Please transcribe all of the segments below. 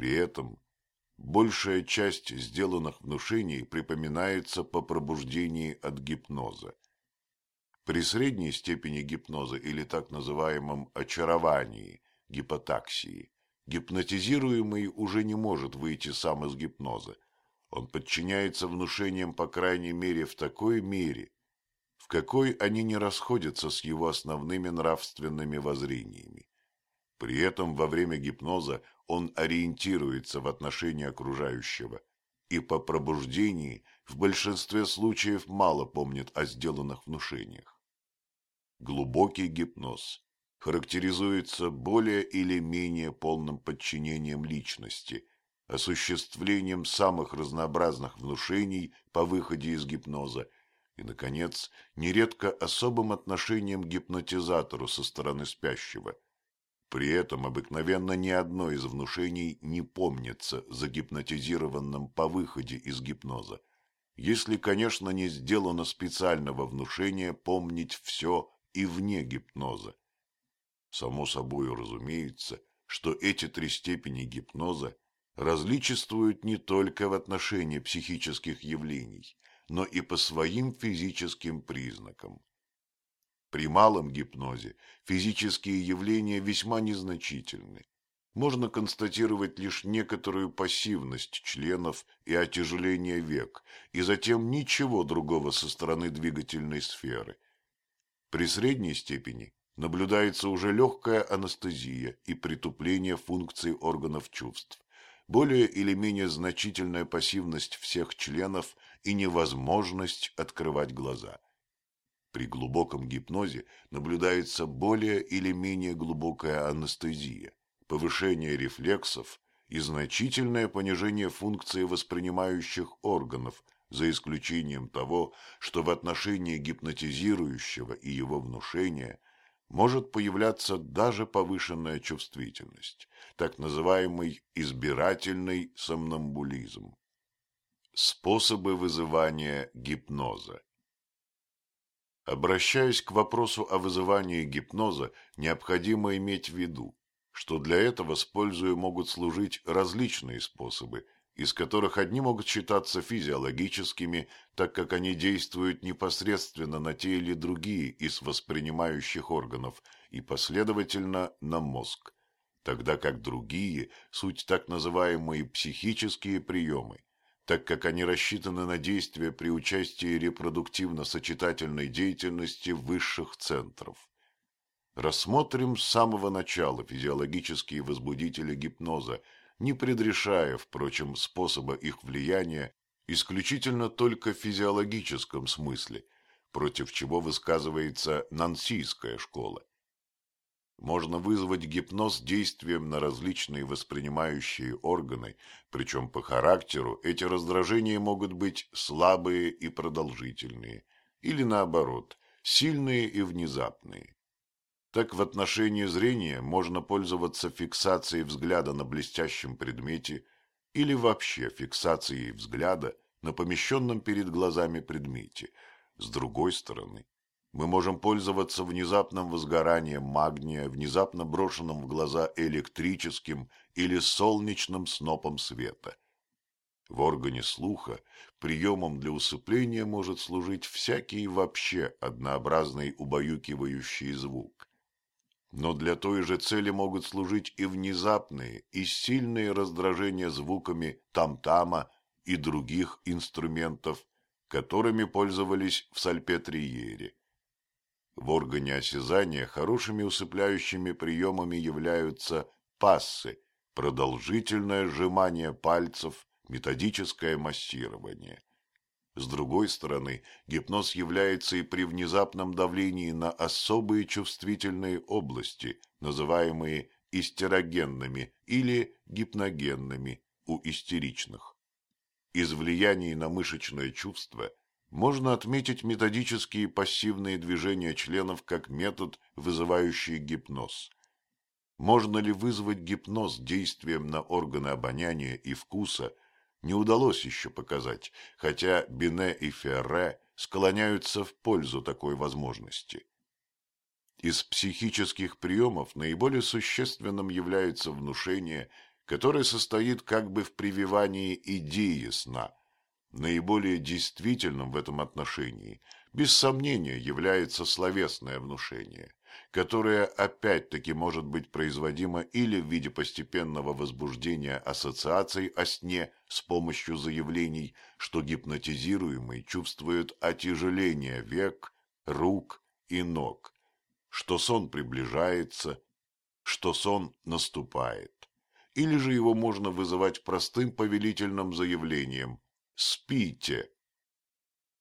При этом большая часть сделанных внушений припоминается по пробуждении от гипноза. При средней степени гипноза или так называемом очаровании, гипотаксии, гипнотизируемый уже не может выйти сам из гипноза. Он подчиняется внушениям по крайней мере в такой мере, в какой они не расходятся с его основными нравственными воззрениями. При этом во время гипноза он ориентируется в отношении окружающего и по пробуждении в большинстве случаев мало помнит о сделанных внушениях. Глубокий гипноз характеризуется более или менее полным подчинением личности, осуществлением самых разнообразных внушений по выходе из гипноза и, наконец, нередко особым отношением к гипнотизатору со стороны спящего – при этом обыкновенно ни одно из внушений не помнится загипнотизированным по выходе из гипноза, если, конечно, не сделано специального внушения помнить все и вне гипноза. Само собой разумеется, что эти три степени гипноза различествуют не только в отношении психических явлений, но и по своим физическим признакам. При малом гипнозе физические явления весьма незначительны. Можно констатировать лишь некоторую пассивность членов и отяжеление век, и затем ничего другого со стороны двигательной сферы. При средней степени наблюдается уже легкая анестезия и притупление функций органов чувств, более или менее значительная пассивность всех членов и невозможность открывать глаза – при глубоком гипнозе наблюдается более или менее глубокая анестезия, повышение рефлексов и значительное понижение функции воспринимающих органов, за исключением того, что в отношении гипнотизирующего и его внушения может появляться даже повышенная чувствительность, так называемый избирательный сомнамбулизм. Способы вызывания гипноза Обращаясь к вопросу о вызывании гипноза, необходимо иметь в виду, что для этого с пользой могут служить различные способы, из которых одни могут считаться физиологическими, так как они действуют непосредственно на те или другие из воспринимающих органов и, последовательно, на мозг, тогда как другие – суть так называемые психические приемы, так как они рассчитаны на действие при участии репродуктивно-сочетательной деятельности высших центров. Рассмотрим с самого начала физиологические возбудители гипноза, не предрешая, впрочем, способа их влияния исключительно только в физиологическом смысле, против чего высказывается нансийская школа можно вызвать гипноз действием на различные воспринимающие органы, причем по характеру эти раздражения могут быть слабые и продолжительные, или наоборот, сильные и внезапные. Так в отношении зрения можно пользоваться фиксацией взгляда на блестящем предмете или вообще фиксацией взгляда на помещенном перед глазами предмете. С другой стороны, мы можем пользоваться внезапным возгоранием магния, внезапно брошенным в глаза электрическим или солнечным снопом света. В органе слуха приемом для усыпления может служить всякий вообще однообразный убаюкивающий звук. Но для той же цели могут служить и внезапные, и сильные раздражения звуками там-тама и других инструментов, которыми пользовались в Сальпетриере. В органе осязания хорошими усыпляющими приемами являются пассы, продолжительное сжимание пальцев, методическое массирование. С другой стороны, гипноз является и при внезапном давлении на особые чувствительные области, называемые истерогенными или гипногенными у истеричных. Из влияний на мышечное чувство можно отметить методические пассивные движения членов как метод, вызывающий гипноз. Можно ли вызвать гипноз действием на органы обоняния и вкуса, не удалось еще показать, хотя Бине и Ферре склоняются в пользу такой возможности. Из психических приемов наиболее существенным является внушение, которое состоит как бы в прививании идеи сна. Наиболее действительным в этом отношении, без сомнения, является словесное внушение, которое опять-таки может быть производимо или в виде постепенного возбуждения ассоциаций о сне с помощью заявлений, что гипнотизируемый чувствует отяжеление век, рук и ног, что сон приближается, что сон наступает. Или же его можно вызывать простым повелительным заявлением «Спите».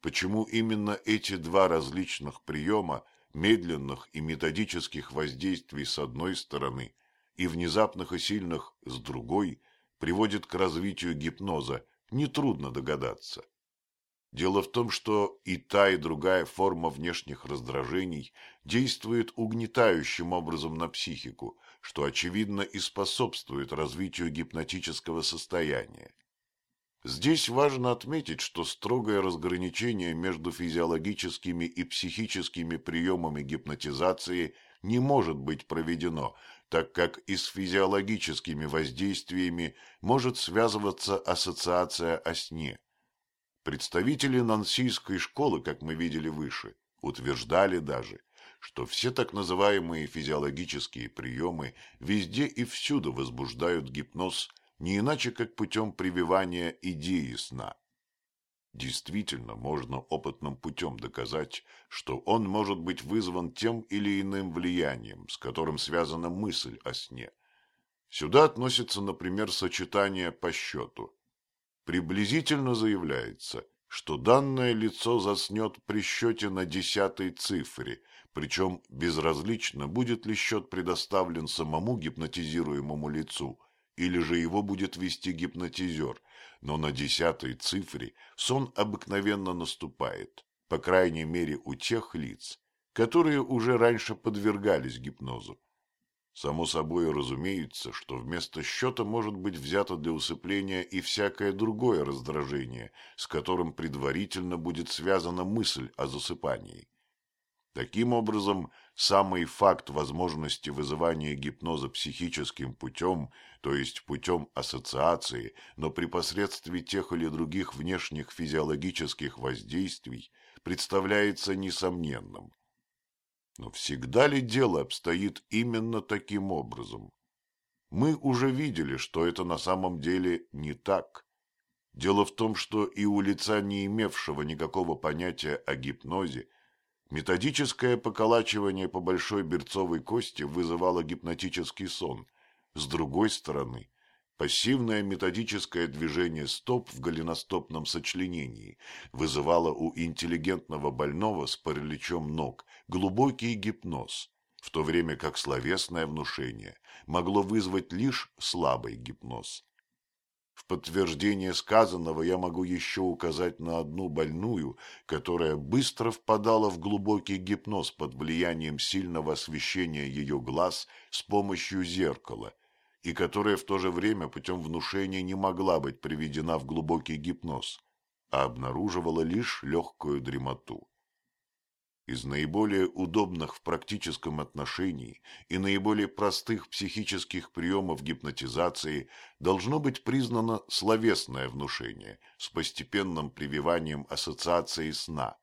Почему именно эти два различных приема, медленных и методических воздействий с одной стороны и внезапных и сильных с другой, приводят к развитию гипноза, нетрудно догадаться. Дело в том, что и та, и другая форма внешних раздражений действует угнетающим образом на психику, что, очевидно, и способствует развитию гипнотического состояния. Здесь важно отметить, что строгое разграничение между физиологическими и психическими приемами гипнотизации не может быть проведено, так как и с физиологическими воздействиями может связываться ассоциация о сне. Представители нансийской школы, как мы видели выше, утверждали даже, что все так называемые физиологические приемы везде и всюду возбуждают гипноз не иначе как путем прививания идеи сна. Действительно, можно опытным путем доказать, что он может быть вызван тем или иным влиянием, с которым связана мысль о сне. Сюда относится, например, сочетание по счету – Приблизительно заявляется, что данное лицо заснет при счете на десятой цифре, причем безразлично, будет ли счет предоставлен самому гипнотизируемому лицу, или же его будет вести гипнотизер, но на десятой цифре сон обыкновенно наступает, по крайней мере у тех лиц, которые уже раньше подвергались гипнозу. Само собой разумеется, что вместо счета может быть взято для усыпления и всякое другое раздражение, с которым предварительно будет связана мысль о засыпании. Таким образом, самый факт возможности вызывания гипноза психическим путем, то есть путем ассоциации, но при посредстве тех или других внешних физиологических воздействий, представляется несомненным. Но всегда ли дело обстоит именно таким образом? Мы уже видели, что это на самом деле не так. Дело в том, что и у лица, не имевшего никакого понятия о гипнозе, методическое поколачивание по большой берцовой кости вызывало гипнотический сон. С другой стороны, Пассивное методическое движение стоп в голеностопном сочленении вызывало у интеллигентного больного с параличом ног глубокий гипноз, в то время как словесное внушение могло вызвать лишь слабый гипноз. В подтверждение сказанного я могу еще указать на одну больную, которая быстро впадала в глубокий гипноз под влиянием сильного освещения ее глаз с помощью зеркала – и которая в то же время путем внушения не могла быть приведена в глубокий гипноз, а обнаруживала лишь легкую дремоту. Из наиболее удобных в практическом отношении и наиболее простых психических приемов гипнотизации должно быть признано словесное внушение с постепенным прививанием ассоциации сна.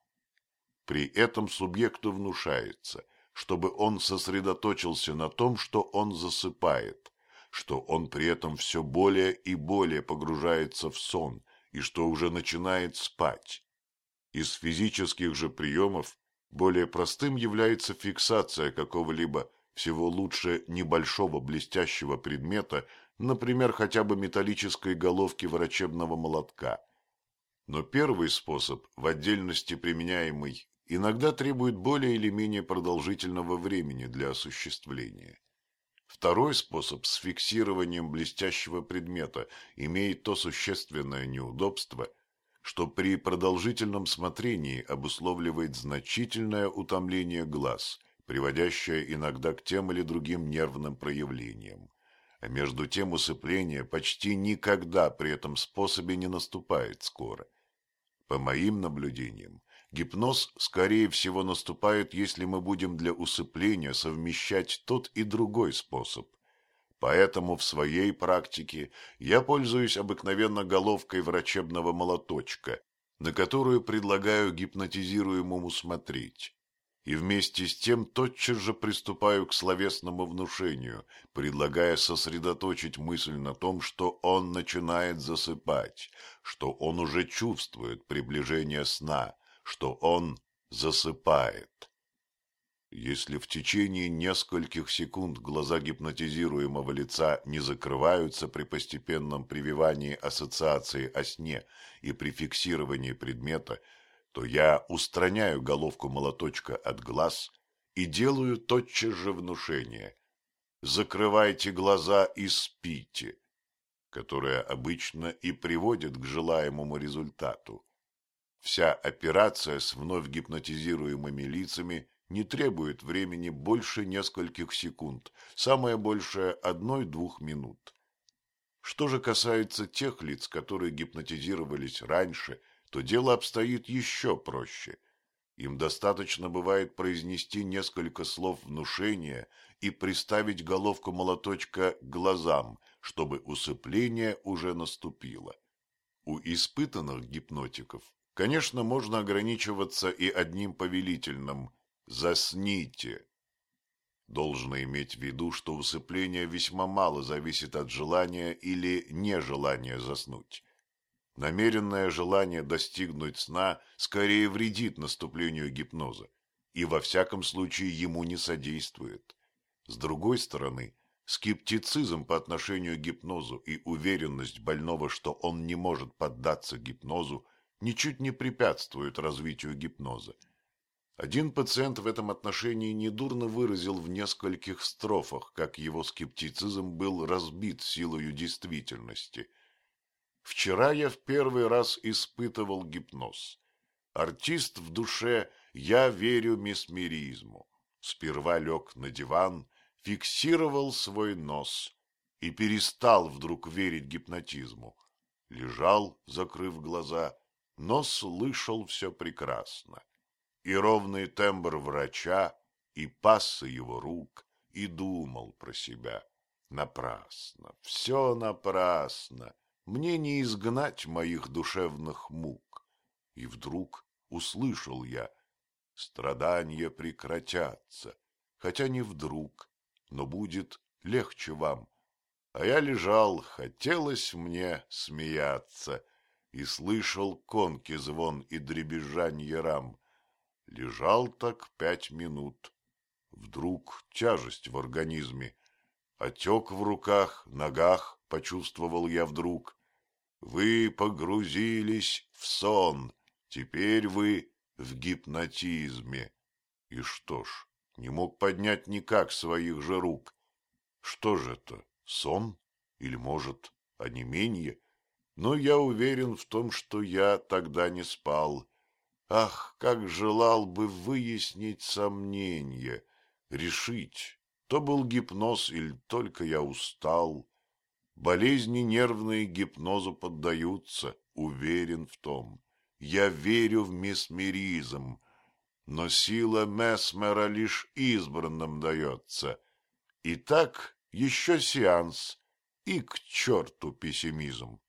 При этом субъекту внушается, чтобы он сосредоточился на том, что он засыпает, что он при этом все более и более погружается в сон и что уже начинает спать. Из физических же приемов более простым является фиксация какого-либо всего лучше небольшого блестящего предмета, например, хотя бы металлической головки врачебного молотка. Но первый способ, в отдельности применяемый, иногда требует более или менее продолжительного времени для осуществления. Второй способ с фиксированием блестящего предмета имеет то существенное неудобство, что при продолжительном смотрении обусловливает значительное утомление глаз, приводящее иногда к тем или другим нервным проявлениям. А между тем усыпление почти никогда при этом способе не наступает скоро. По моим наблюдениям, Гипноз, скорее всего, наступает, если мы будем для усыпления совмещать тот и другой способ. Поэтому в своей практике я пользуюсь обыкновенно головкой врачебного молоточка, на которую предлагаю гипнотизируемому смотреть. И вместе с тем тотчас же приступаю к словесному внушению, предлагая сосредоточить мысль на том, что он начинает засыпать, что он уже чувствует приближение сна, что он засыпает. Если в течение нескольких секунд глаза гипнотизируемого лица не закрываются при постепенном прививании ассоциации о сне и при фиксировании предмета, то я устраняю головку молоточка от глаз и делаю тотчас же внушение «закрывайте глаза и спите», которое обычно и приводит к желаемому результату. Вся операция с вновь гипнотизируемыми лицами не требует времени больше нескольких секунд, самое большее одной-двух минут. Что же касается тех лиц, которые гипнотизировались раньше, то дело обстоит еще проще. Им достаточно бывает произнести несколько слов внушения и приставить головку молоточка к глазам, чтобы усыпление уже наступило. У испытанных гипнотиков, конечно, можно ограничиваться и одним повелительным Засните. Должно иметь в виду, что усыпление весьма мало зависит от желания или нежелания заснуть. Намеренное желание достигнуть сна скорее вредит наступлению гипноза и во всяком случае ему не содействует. С другой стороны, скептицизм по отношению к гипнозу и уверенность больного, что он не может поддаться гипнозу, ничуть не препятствуют развитию гипноза. Один пациент в этом отношении недурно выразил в нескольких строфах, как его скептицизм был разбит силою действительности. Вчера я в первый раз испытывал гипноз. Артист в душе «я верю месмеризму». Сперва лег на диван, фиксировал свой нос и перестал вдруг верить гипнотизму. Лежал, закрыв глаза, но слышал все прекрасно и ровный тембр врача, и пассы его рук, и думал про себя. Напрасно, все напрасно, мне не изгнать моих душевных мук. И вдруг услышал я, страдания прекратятся, хотя не вдруг, но будет легче вам. А я лежал, хотелось мне смеяться, и слышал конки звон и дребезжанье рам. Лежал так пять минут. Вдруг тяжесть в организме. Отек в руках, ногах почувствовал я вдруг. Вы погрузились в сон. Теперь вы в гипнотизме. И что ж, не мог поднять никак своих же рук. Что же это, сон? Или, может, онемение? Но я уверен в том, что я тогда не спал Ах, как желал бы выяснить сомнение, решить, то был гипноз или только я устал. Болезни нервные гипнозу поддаются, уверен в том. Я верю в месмеризм, но сила Месмера лишь избранным дается. Итак, еще сеанс, и к черту пессимизм.